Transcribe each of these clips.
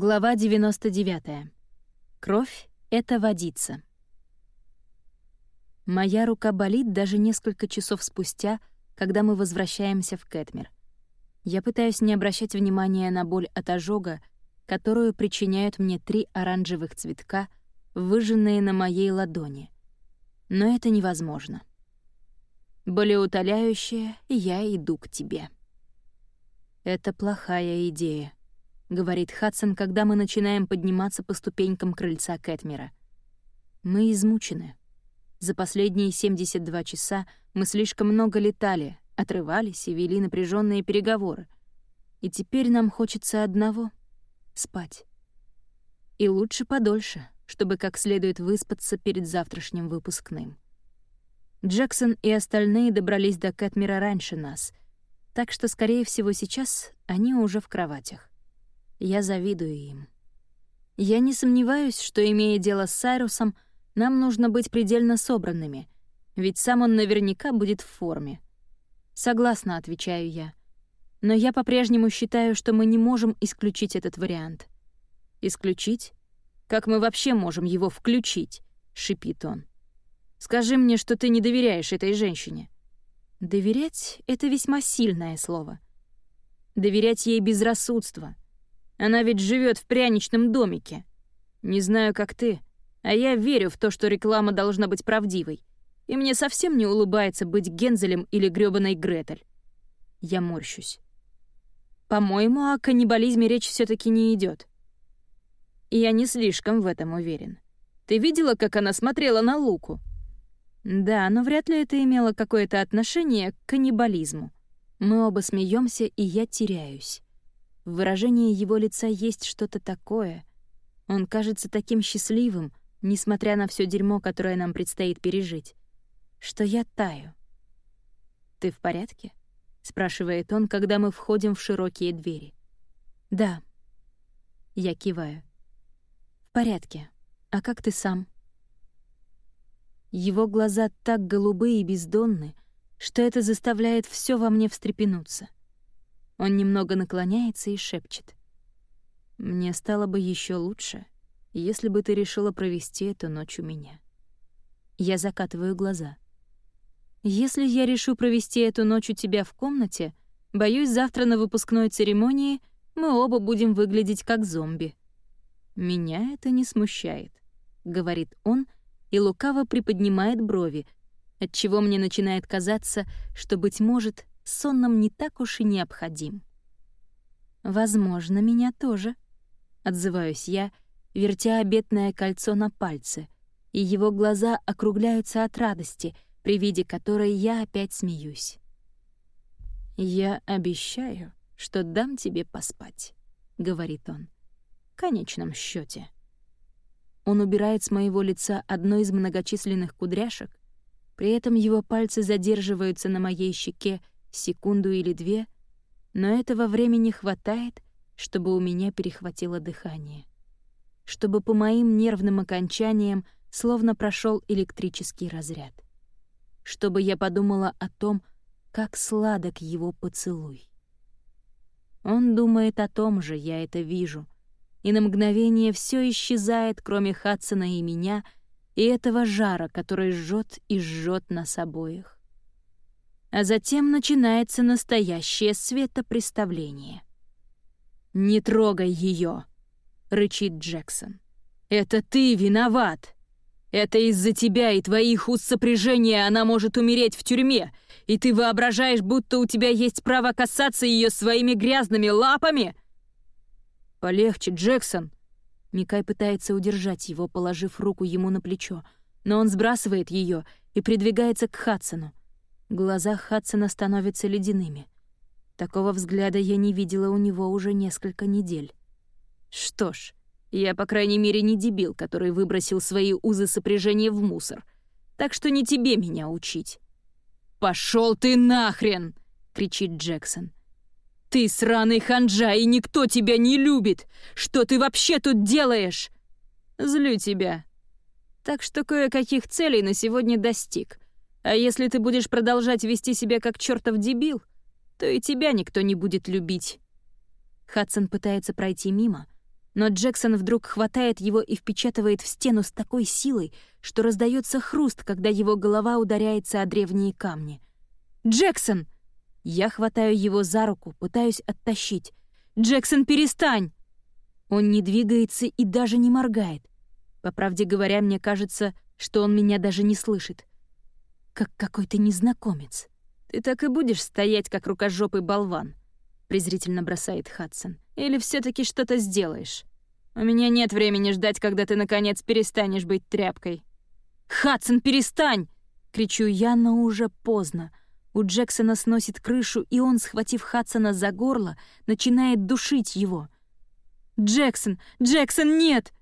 Глава 99. Кровь — это водица. Моя рука болит даже несколько часов спустя, когда мы возвращаемся в Кэтмир. Я пытаюсь не обращать внимания на боль от ожога, которую причиняют мне три оранжевых цветка, выжженные на моей ладони. Но это невозможно. Болеутоляющее, я иду к тебе. Это плохая идея. — говорит Хадсон, когда мы начинаем подниматься по ступенькам крыльца Кэтмера. «Мы измучены. За последние 72 часа мы слишком много летали, отрывались и вели напряженные переговоры. И теперь нам хочется одного — спать. И лучше подольше, чтобы как следует выспаться перед завтрашним выпускным. Джексон и остальные добрались до Кэтмера раньше нас, так что, скорее всего, сейчас они уже в кроватях. Я завидую им. Я не сомневаюсь, что, имея дело с Сайрусом, нам нужно быть предельно собранными, ведь сам он наверняка будет в форме. Согласна, отвечаю я. Но я по-прежнему считаю, что мы не можем исключить этот вариант. Исключить? Как мы вообще можем его включить? шипит он. Скажи мне, что ты не доверяешь этой женщине. Доверять — это весьма сильное слово. Доверять ей безрассудство — она ведь живет в пряничном домике. Не знаю, как ты, а я верю в то, что реклама должна быть правдивой. И мне совсем не улыбается быть Гензелем или грёбаной Гретель. Я морщусь. По-моему, о каннибализме речь все таки не идет. И я не слишком в этом уверен. Ты видела, как она смотрела на Луку? Да, но вряд ли это имело какое-то отношение к каннибализму. Мы оба смеемся, и я теряюсь. В выражении его лица есть что-то такое. Он кажется таким счастливым, несмотря на все дерьмо, которое нам предстоит пережить, что я таю. «Ты в порядке?» — спрашивает он, когда мы входим в широкие двери. «Да». Я киваю. «В порядке. А как ты сам?» Его глаза так голубые и бездонны, что это заставляет все во мне встрепенуться. Он немного наклоняется и шепчет. «Мне стало бы еще лучше, если бы ты решила провести эту ночь у меня». Я закатываю глаза. «Если я решу провести эту ночь у тебя в комнате, боюсь, завтра на выпускной церемонии мы оба будем выглядеть как зомби». «Меня это не смущает», — говорит он и лукаво приподнимает брови, отчего мне начинает казаться, что, быть может, сон нам не так уж и необходим. «Возможно, меня тоже», — отзываюсь я, вертя обетное кольцо на пальце, и его глаза округляются от радости, при виде которой я опять смеюсь. «Я обещаю, что дам тебе поспать», — говорит он. «В конечном счете. Он убирает с моего лица одно из многочисленных кудряшек, при этом его пальцы задерживаются на моей щеке секунду или две, но этого времени хватает, чтобы у меня перехватило дыхание. Чтобы по моим нервным окончаниям словно прошел электрический разряд. Чтобы я подумала о том, как сладок его поцелуй. Он думает о том же, я это вижу. И на мгновение все исчезает, кроме Хадсона и меня, и этого жара, который жжет и жжет нас обоих а затем начинается настоящее светопреставление. «Не трогай ее, рычит Джексон. «Это ты виноват! Это из-за тебя и твоих уст сопряжения она может умереть в тюрьме, и ты воображаешь, будто у тебя есть право касаться ее своими грязными лапами?» «Полегче, Джексон!» Микай пытается удержать его, положив руку ему на плечо, но он сбрасывает ее и придвигается к Хадсону. Глаза Хадсона становятся ледяными. Такого взгляда я не видела у него уже несколько недель. Что ж, я, по крайней мере, не дебил, который выбросил свои узы сопряжения в мусор. Так что не тебе меня учить. «Пошел ты нахрен!» — кричит Джексон. «Ты сраный ханжа, и никто тебя не любит! Что ты вообще тут делаешь?» «Злю тебя. Так что кое-каких целей на сегодня достиг. А если ты будешь продолжать вести себя как чертов дебил, то и тебя никто не будет любить». Хадсон пытается пройти мимо, Но Джексон вдруг хватает его и впечатывает в стену с такой силой, что раздается хруст, когда его голова ударяется о древние камни. «Джексон!» Я хватаю его за руку, пытаюсь оттащить. «Джексон, перестань!» Он не двигается и даже не моргает. По правде говоря, мне кажется, что он меня даже не слышит. Как какой-то незнакомец. «Ты так и будешь стоять, как рукожопый болван», — презрительно бросает Хадсон. «Или все таки что-то сделаешь? У меня нет времени ждать, когда ты, наконец, перестанешь быть тряпкой». «Хадсон, перестань!» — кричу я, но уже поздно. У Джексона сносит крышу, и он, схватив Хадсона за горло, начинает душить его. «Джексон! Джексон, нет!»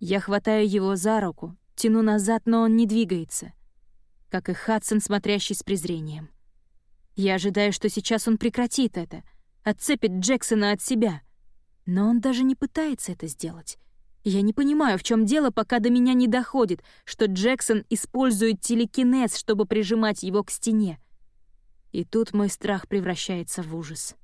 Я хватаю его за руку, тяну назад, но он не двигается. Как и Хадсон, смотрящий с презрением. Я ожидаю, что сейчас он прекратит это, отцепит Джексона от себя. Но он даже не пытается это сделать. Я не понимаю, в чем дело, пока до меня не доходит, что Джексон использует телекинез, чтобы прижимать его к стене. И тут мой страх превращается в ужас.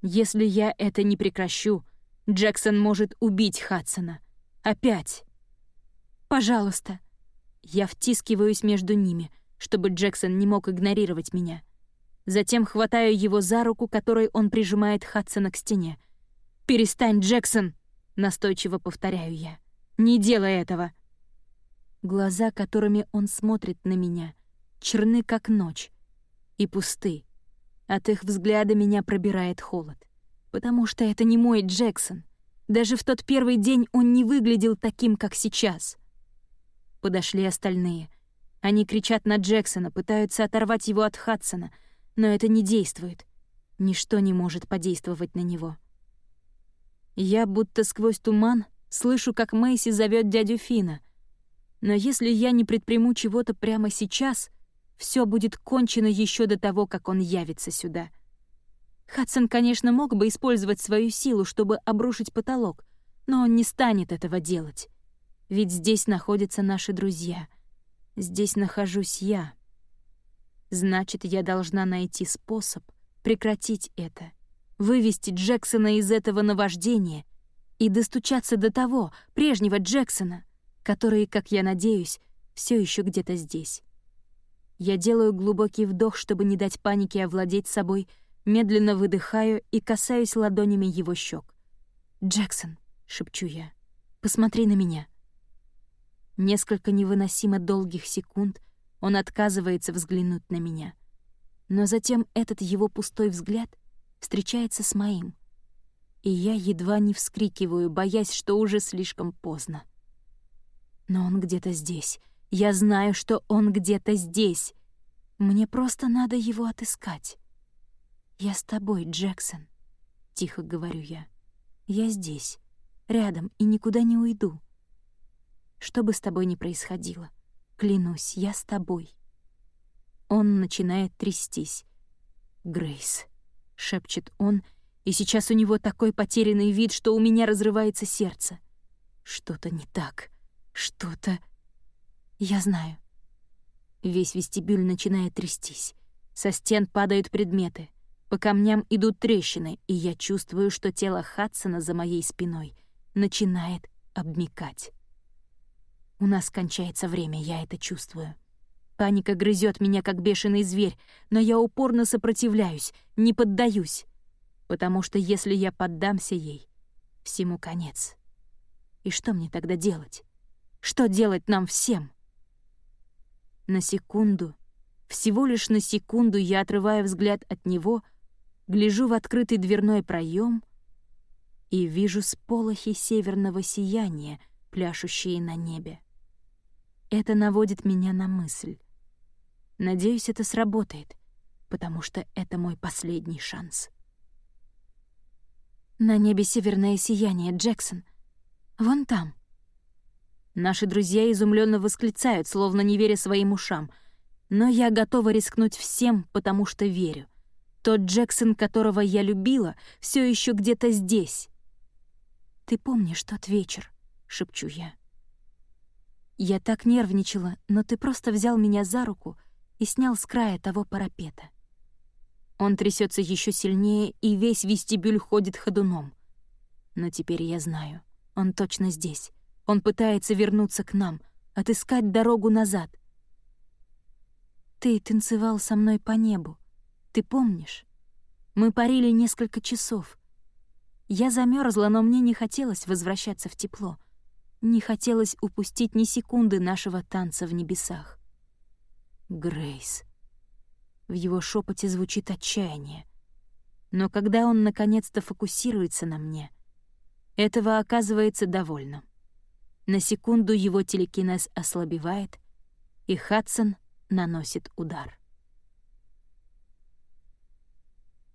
Если я это не прекращу, Джексон может убить Хадсона. Опять. Пожалуйста. Я втискиваюсь между ними, чтобы Джексон не мог игнорировать меня. Затем хватаю его за руку, которой он прижимает Хадсона к стене. «Перестань, Джексон!» — настойчиво повторяю я. «Не делай этого!» Глаза, которыми он смотрит на меня, черны как ночь и пусты. От их взгляда меня пробирает холод. Потому что это не мой Джексон. Даже в тот первый день он не выглядел таким, как сейчас. Подошли остальные. Они кричат на Джексона, пытаются оторвать его от Хадсона — но это не действует. Ничто не может подействовать на него. Я будто сквозь туман слышу, как Мэйси зовет дядю Фина. Но если я не предприму чего-то прямо сейчас, все будет кончено еще до того, как он явится сюда. Хадсон, конечно, мог бы использовать свою силу, чтобы обрушить потолок, но он не станет этого делать. Ведь здесь находятся наши друзья. Здесь нахожусь я. Значит, я должна найти способ прекратить это, вывести Джексона из этого наваждения и достучаться до того, прежнего Джексона, который, как я надеюсь, все еще где-то здесь. Я делаю глубокий вдох, чтобы не дать панике овладеть собой, медленно выдыхаю и касаюсь ладонями его щек. «Джексон», — шепчу я, — «посмотри на меня». Несколько невыносимо долгих секунд — он отказывается взглянуть на меня. Но затем этот его пустой взгляд встречается с моим. И я едва не вскрикиваю, боясь, что уже слишком поздно. Но он где-то здесь. Я знаю, что он где-то здесь. Мне просто надо его отыскать. «Я с тобой, Джексон», — тихо говорю я. «Я здесь, рядом, и никуда не уйду. Что бы с тобой ни происходило, Клянусь, я с тобой. Он начинает трястись. «Грейс», — шепчет он, и сейчас у него такой потерянный вид, что у меня разрывается сердце. Что-то не так. Что-то... Я знаю. Весь вестибюль начинает трястись. Со стен падают предметы. По камням идут трещины, и я чувствую, что тело Хадсона за моей спиной начинает обмикать. У нас кончается время, я это чувствую. Паника грызет меня, как бешеный зверь, но я упорно сопротивляюсь, не поддаюсь. Потому что если я поддамся ей, всему конец. И что мне тогда делать? Что делать нам всем? На секунду, всего лишь на секунду я отрываю взгляд от него, гляжу в открытый дверной проем и вижу сполохи северного сияния, пляшущие на небе. Это наводит меня на мысль. Надеюсь, это сработает, потому что это мой последний шанс. На небе северное сияние, Джексон. Вон там. Наши друзья изумленно восклицают, словно не веря своим ушам. Но я готова рискнуть всем, потому что верю. Тот Джексон, которого я любила, все еще где-то здесь. «Ты помнишь тот вечер?» — шепчу я. Я так нервничала, но ты просто взял меня за руку и снял с края того парапета. Он трясется еще сильнее, и весь вестибюль ходит ходуном. Но теперь я знаю. Он точно здесь. Он пытается вернуться к нам, отыскать дорогу назад. Ты танцевал со мной по небу. Ты помнишь? Мы парили несколько часов. Я замерзла, но мне не хотелось возвращаться в тепло. Не хотелось упустить ни секунды нашего танца в небесах. Грейс. В его шепоте звучит отчаяние. Но когда он наконец-то фокусируется на мне, этого оказывается довольно. На секунду его телекинез ослабевает, и Хадсон наносит удар.